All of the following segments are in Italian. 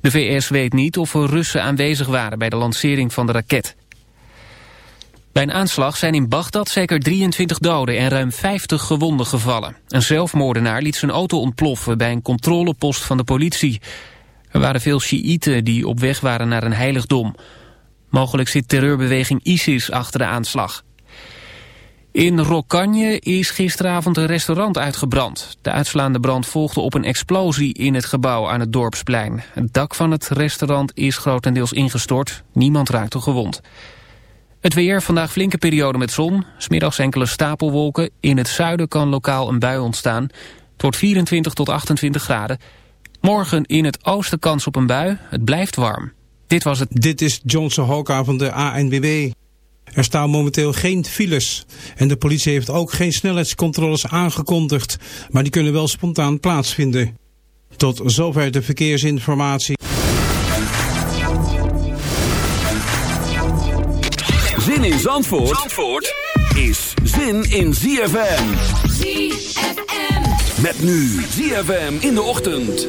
De VS weet niet of er Russen aanwezig waren bij de lancering van de raket. Bij een aanslag zijn in Bagdad zeker 23 doden en ruim 50 gewonden gevallen. Een zelfmoordenaar liet zijn auto ontploffen bij een controlepost van de politie. Er waren veel Sjiïten die op weg waren naar een heiligdom. Mogelijk zit terreurbeweging ISIS achter de aanslag. In Rokanje is gisteravond een restaurant uitgebrand. De uitslaande brand volgde op een explosie in het gebouw aan het dorpsplein. Het dak van het restaurant is grotendeels ingestort. Niemand raakte gewond. Het weer, vandaag flinke periode met zon. Smiddags enkele stapelwolken. In het zuiden kan lokaal een bui ontstaan. Het wordt 24 tot 28 graden. Morgen in het oosten kans op een bui. Het blijft warm. Dit was het. Dit is Johnson Hoka van de ANWB. Er staan momenteel geen files. En de politie heeft ook geen snelheidscontroles aangekondigd. Maar die kunnen wel spontaan plaatsvinden. Tot zover de verkeersinformatie. Zin in Zandvoort, Zandvoort is zin in ZFM. ZFM. Met nu ZFM in de ochtend.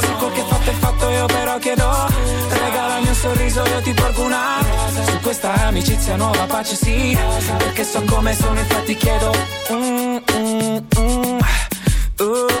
Quel che fatto è fatto io però chiedo. Regalami un sorriso io ti porgo una. Su questa amicizia nuova pace sì. Perché so come sono infatti chiedo. Mm, mm, mm. Oh,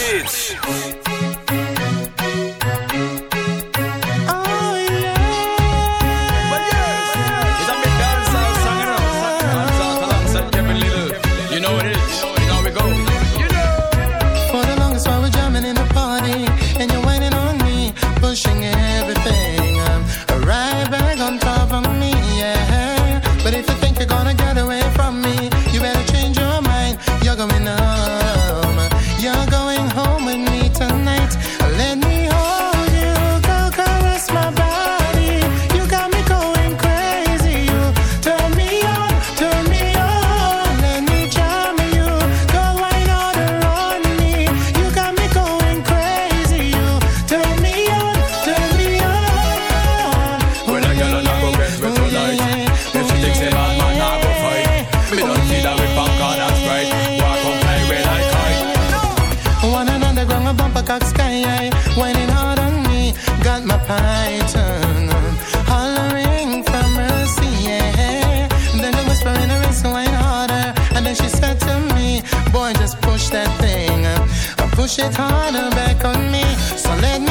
peacock sky high, whining hard on me. Got my python hollering for mercy, yeah. Then the whisper in her ear, so whine harder. And then she said to me, Boy, just push that thing. Push it harder back on me. So let me.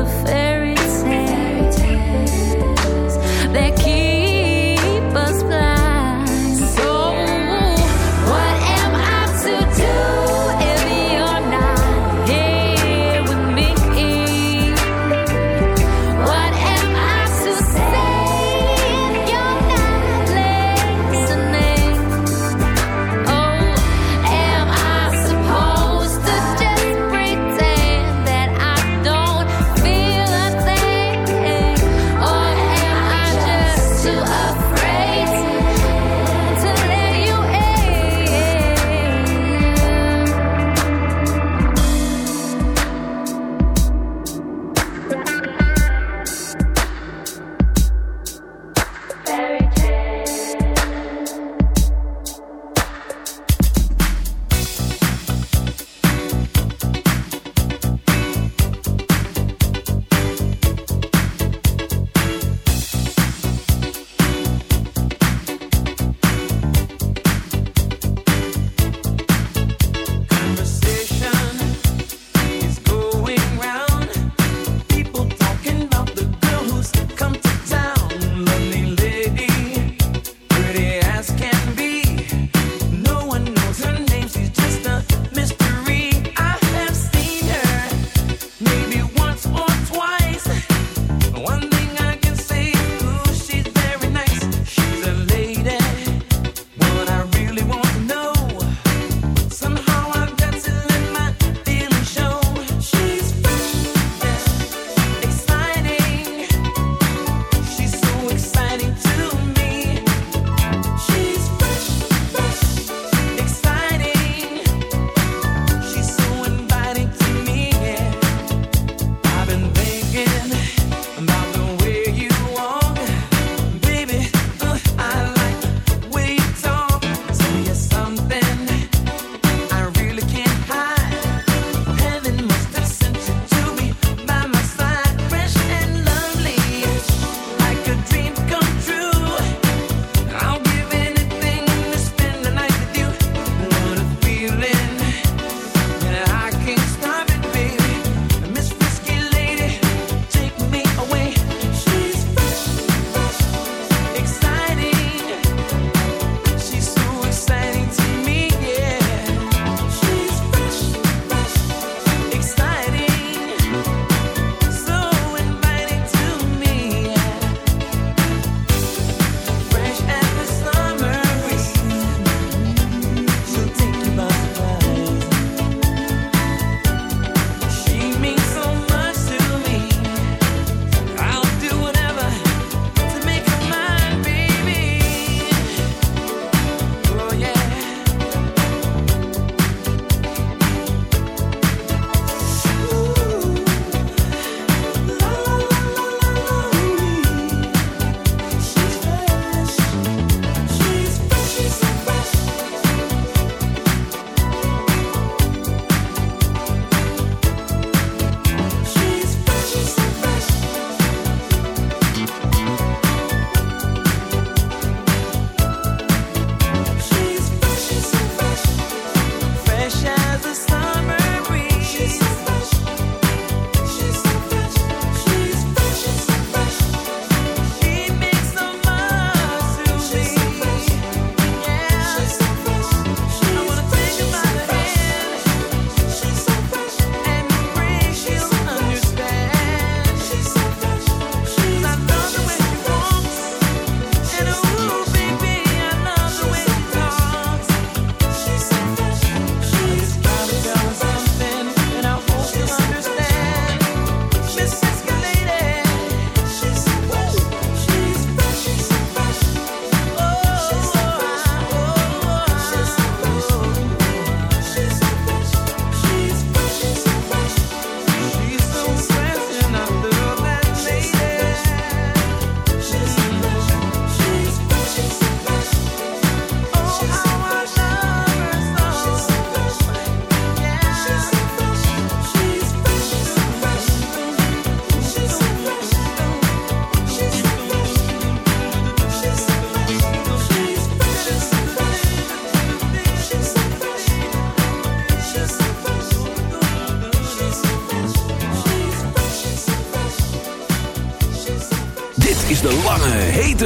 the face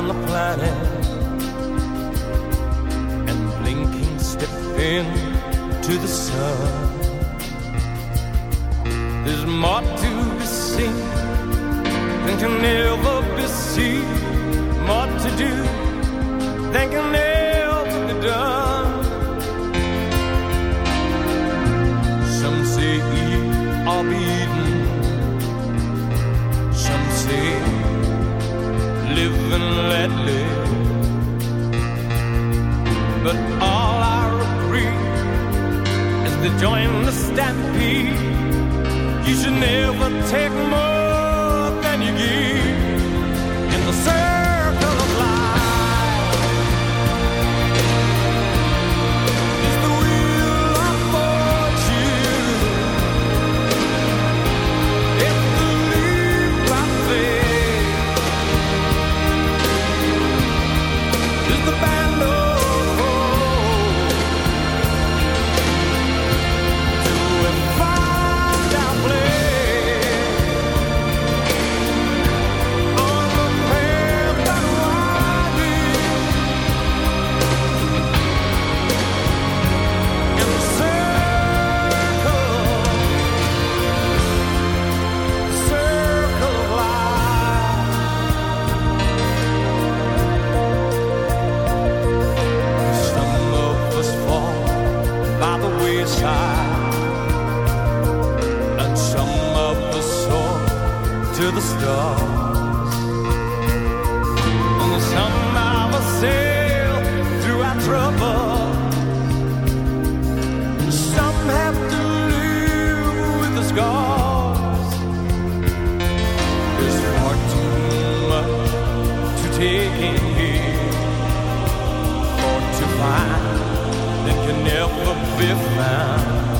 on the planet and blinking step into the sun. There's more to be seen than can ever be seen, more to do than can ever be done. lately. But all I agree is to join the stampede. You should never take more. can never be found.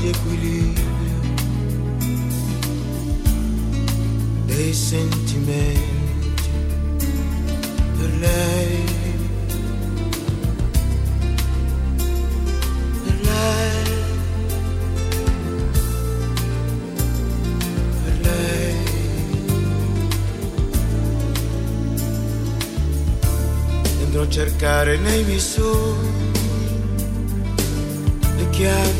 di equilibrio dei sentimenti per lei. Per cercare nei miei sogni chiavi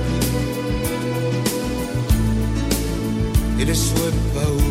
it is swept away.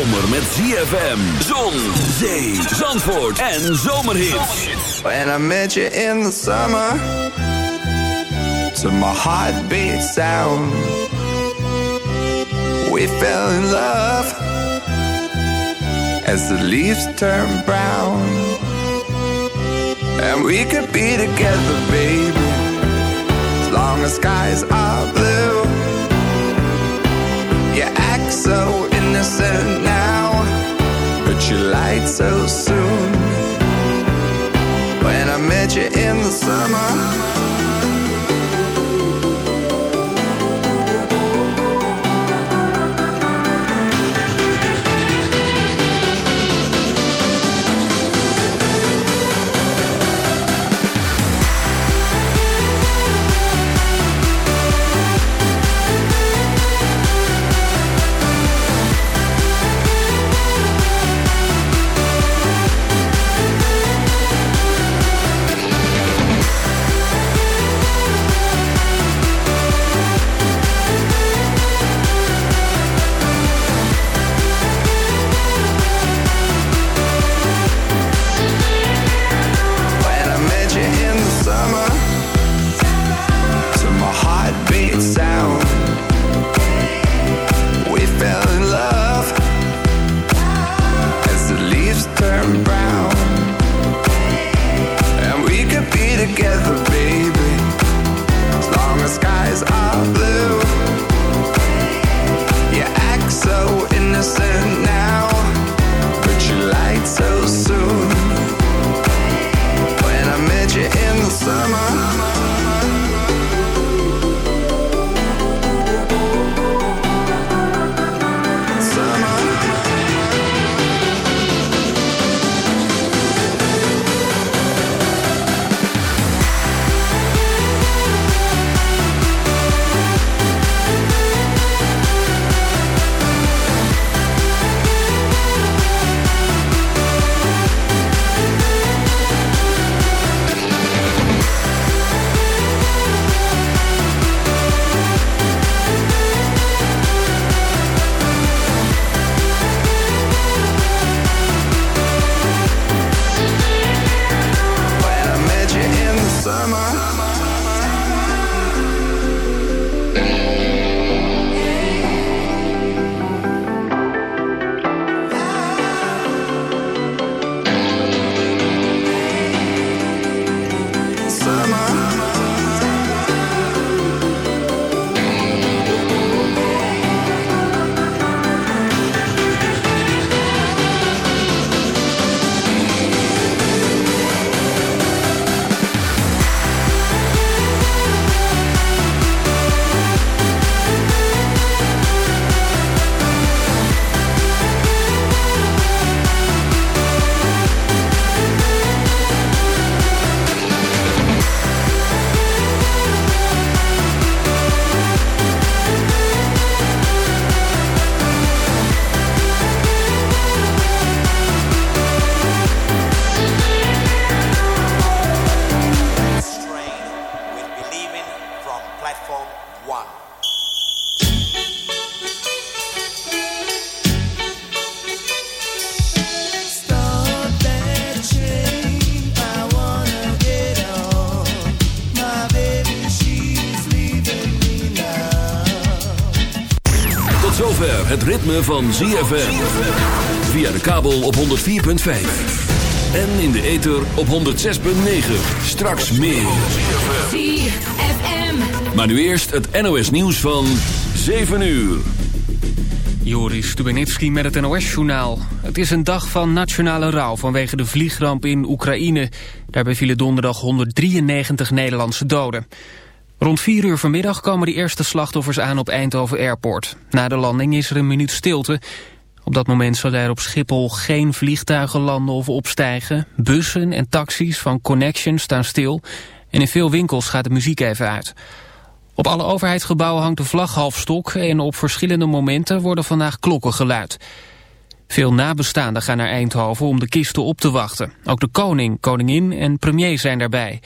zomer met ZFM, zon, zee, zandvoort en zomerhits. When I met you in the summer, to my heartbeat sound, we fell in love as the leaves turn brown. And we could be together, baby, as long as skies are blue. You act so innocent lied so soon. When I met you in the summer. Het ritme van ZFM. Via de kabel op 104.5. En in de ether op 106.9. Straks meer. Maar nu eerst het NOS nieuws van 7 uur. Joris Stubenitski met het NOS-journaal. Het is een dag van nationale rouw vanwege de vliegramp in Oekraïne. Daarbij vielen donderdag 193 Nederlandse doden. Rond 4 uur vanmiddag komen de eerste slachtoffers aan op Eindhoven Airport. Na de landing is er een minuut stilte. Op dat moment zullen er op Schiphol geen vliegtuigen landen of opstijgen. Bussen en taxis van Connection staan stil. En in veel winkels gaat de muziek even uit. Op alle overheidsgebouwen hangt de vlag half stok... en op verschillende momenten worden vandaag klokken geluid. Veel nabestaanden gaan naar Eindhoven om de kisten op te wachten. Ook de koning, koningin en premier zijn daarbij.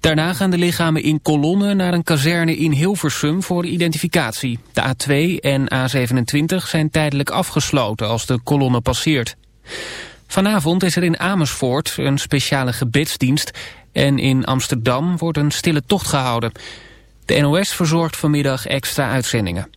Daarna gaan de lichamen in kolonnen naar een kazerne in Hilversum voor identificatie. De A2 en A27 zijn tijdelijk afgesloten als de kolonne passeert. Vanavond is er in Amersfoort een speciale gebedsdienst... en in Amsterdam wordt een stille tocht gehouden. De NOS verzorgt vanmiddag extra uitzendingen.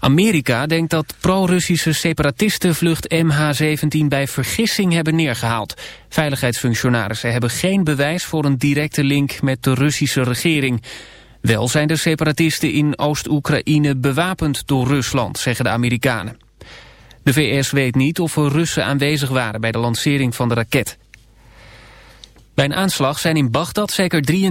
Amerika denkt dat pro-Russische separatisten vlucht MH17 bij vergissing hebben neergehaald. Veiligheidsfunctionarissen hebben geen bewijs voor een directe link met de Russische regering. Wel zijn de separatisten in Oost-Oekraïne bewapend door Rusland, zeggen de Amerikanen. De VS weet niet of er Russen aanwezig waren bij de lancering van de raket. Bij een aanslag zijn in Bagdad zeker drie